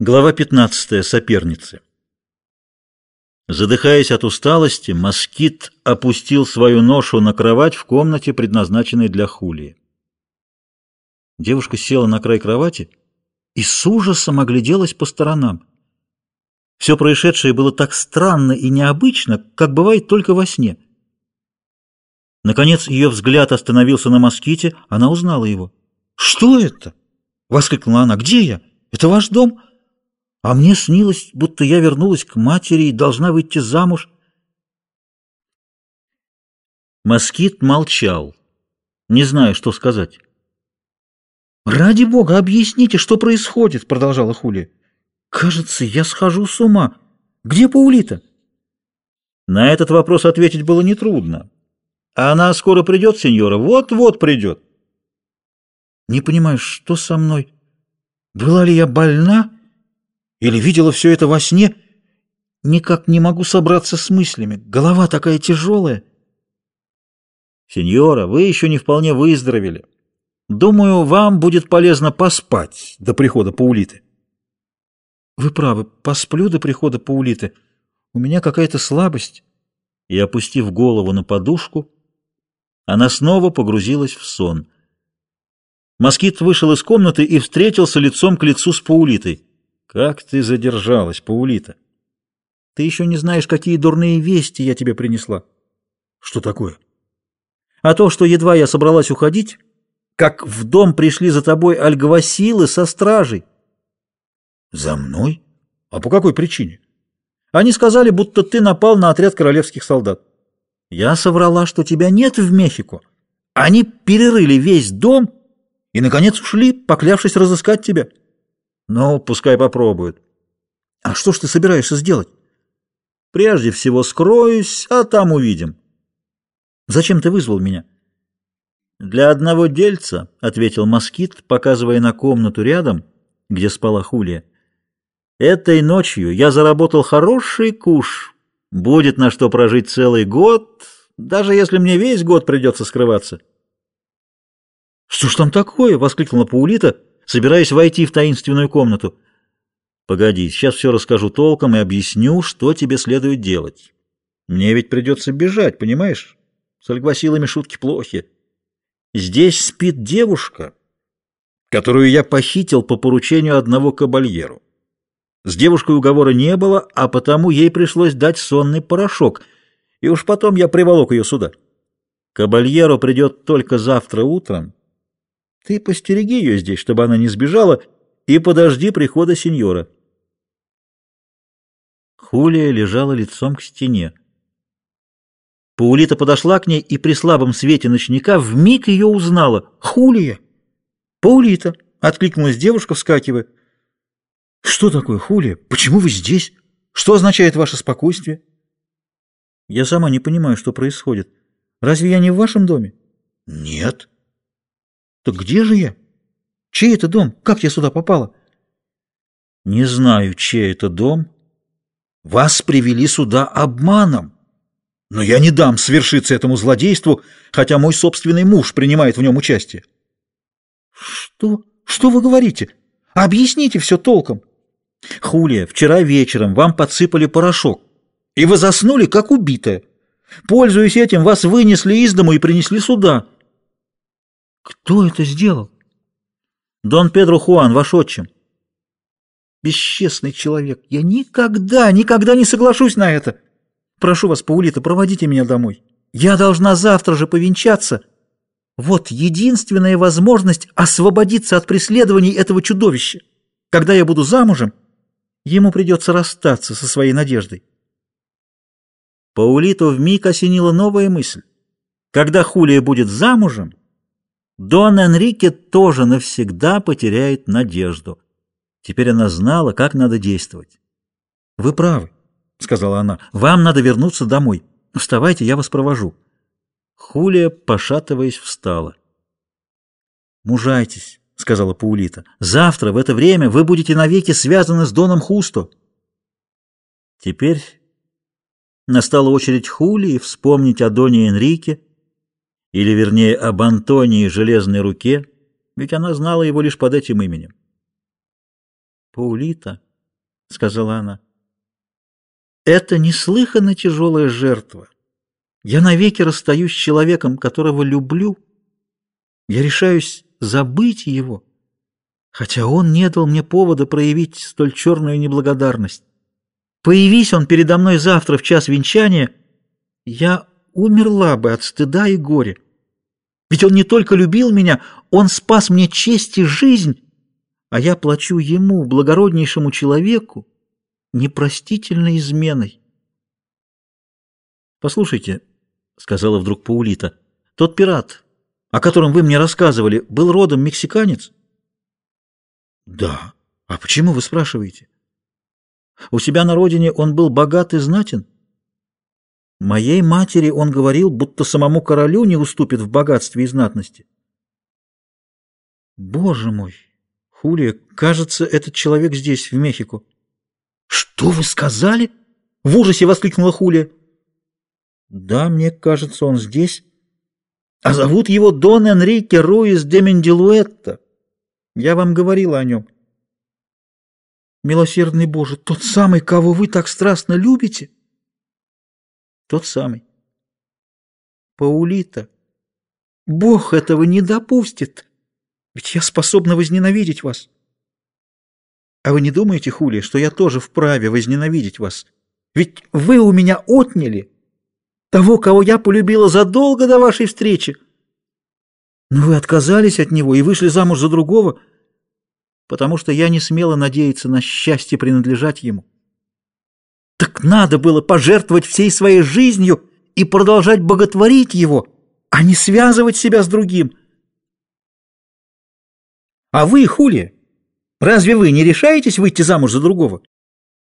Глава 15. Соперницы. Задыхаясь от усталости, москит опустил свою ношу на кровать в комнате, предназначенной для Хулии. Девушка села на край кровати и с ужасом огляделась по сторонам. Все происшедшее было так странно и необычно, как бывает только во сне. Наконец ее взгляд остановился на моските, она узнала его. «Что это?» — воскликнула она. «Где я? Это ваш дом?» А мне снилось, будто я вернулась к матери и должна выйти замуж. Москит молчал, не зная, что сказать. «Ради бога, объясните, что происходит», — продолжала Хули. «Кажется, я схожу с ума. Где Паулита?» На этот вопрос ответить было нетрудно. «Она скоро придет, сеньора, вот-вот придет». «Не понимаю, что со мной? Была ли я больна?» Или видела все это во сне? Никак не могу собраться с мыслями. Голова такая тяжелая. Сеньора, вы еще не вполне выздоровели. Думаю, вам будет полезно поспать до прихода Паулиты. Вы правы, посплю до прихода Паулиты. У меня какая-то слабость. И, опустив голову на подушку, она снова погрузилась в сон. Москит вышел из комнаты и встретился лицом к лицу с Паулитой. Как ты задержалась, Паулита? Ты еще не знаешь, какие дурные вести я тебе принесла. Что такое? А то, что едва я собралась уходить, как в дом пришли за тобой альгвасилы со стражей. За мной? А по какой причине? Они сказали, будто ты напал на отряд королевских солдат. Я соврала, что тебя нет в Мехико. Они перерыли весь дом и, наконец, ушли, поклявшись разыскать тебя. Ну, пускай попробуют. А что ж ты собираешься сделать? Прежде всего скроюсь, а там увидим. Зачем ты вызвал меня? Для одного дельца, — ответил москит, показывая на комнату рядом, где спала Хулия. Этой ночью я заработал хороший куш. Будет на что прожить целый год, даже если мне весь год придется скрываться. — Что ж там такое? — воскликнула Паулита — собираясь войти в таинственную комнату. «Погоди, сейчас все расскажу толком и объясню, что тебе следует делать. Мне ведь придется бежать, понимаешь? С альгвасилами шутки плохи. Здесь спит девушка, которую я похитил по поручению одного кабальеру. С девушкой уговора не было, а потому ей пришлось дать сонный порошок, и уж потом я приволок ее сюда. Кабальеро придет только завтра утром, ты постереги ее здесь, чтобы она не сбежала, и подожди прихода сеньора. Хулия лежала лицом к стене. Паулита подошла к ней и при слабом свете ночника вмиг ее узнала. «Хулия!» «Паулита!» — откликнулась девушка, вскакивая. «Что такое, Хулия? Почему вы здесь? Что означает ваше спокойствие?» «Я сама не понимаю, что происходит. Разве я не в вашем доме?» «Нет». Так где же я? Чей это дом? Как я сюда попала? Не знаю, чей это дом. Вас привели сюда обманом. Но я не дам свершиться этому злодейству, хотя мой собственный муж принимает в нем участие. Что? Что вы говорите? Объясните все толком. Хулия, вчера вечером вам подсыпали порошок, и вы заснули, как убитая. Пользуясь этим, вас вынесли из дому и принесли сюда. Кто это сделал? Дон Педро Хуан, ваш отчим. Бесчестный человек. Я никогда, никогда не соглашусь на это. Прошу вас, Паулита, проводите меня домой. Я должна завтра же повенчаться. Вот единственная возможность освободиться от преследований этого чудовища. Когда я буду замужем, ему придется расстаться со своей надеждой. Паулиту вмиг осенила новая мысль. Когда Хулия будет замужем, Дон Энрике тоже навсегда потеряет надежду. Теперь она знала, как надо действовать. «Вы правы», — сказала она, — «вам надо вернуться домой. Вставайте, я вас провожу». Хулия, пошатываясь, встала. «Мужайтесь», — сказала Паулита. «Завтра в это время вы будете навеки связаны с Доном Хусто». Теперь настала очередь Хулии вспомнить о Доне Энрике, или, вернее, об Антонии Железной Руке, ведь она знала его лишь под этим именем. Паулита сказала она. Это неслыханно тяжелая жертва. Я навеки расстаюсь с человеком, которого люблю. Я решаюсь забыть его, хотя он не дал мне повода проявить столь черную неблагодарность. Появись он передо мной завтра в час венчания, я умерла бы от стыда и горя. Ведь он не только любил меня, он спас мне честь и жизнь, а я плачу ему, благороднейшему человеку, непростительной изменой. «Послушайте», — сказала вдруг Паулита, — «тот пират, о котором вы мне рассказывали, был родом мексиканец?» «Да. А почему вы спрашиваете?» «У себя на родине он был богат и знатен?» «Моей матери он говорил, будто самому королю не уступит в богатстве и знатности». «Боже мой! Хулия, кажется, этот человек здесь, в Мехико». «Что вы сказали?» — в ужасе воскликнула Хулия. «Да, мне кажется, он здесь. А зовут его Дон Энрике Руис де Мендилуэтто. Я вам говорила о нем». «Милосердный Боже, тот самый, кого вы так страстно любите?» «Тот самый». «Паулита, Бог этого не допустит, ведь я способна возненавидеть вас». А вы не думаете, Хули, что я тоже вправе возненавидеть вас? Ведь вы у меня отняли того, кого я полюбила задолго до вашей встречи. Но вы отказались от него и вышли замуж за другого, потому что я не смела надеяться на счастье принадлежать ему. Так надо было пожертвовать всей своей жизнью и продолжать боготворить его, а не связывать себя с другим. А вы, Хули, Разве вы не решаетесь выйти замуж за другого?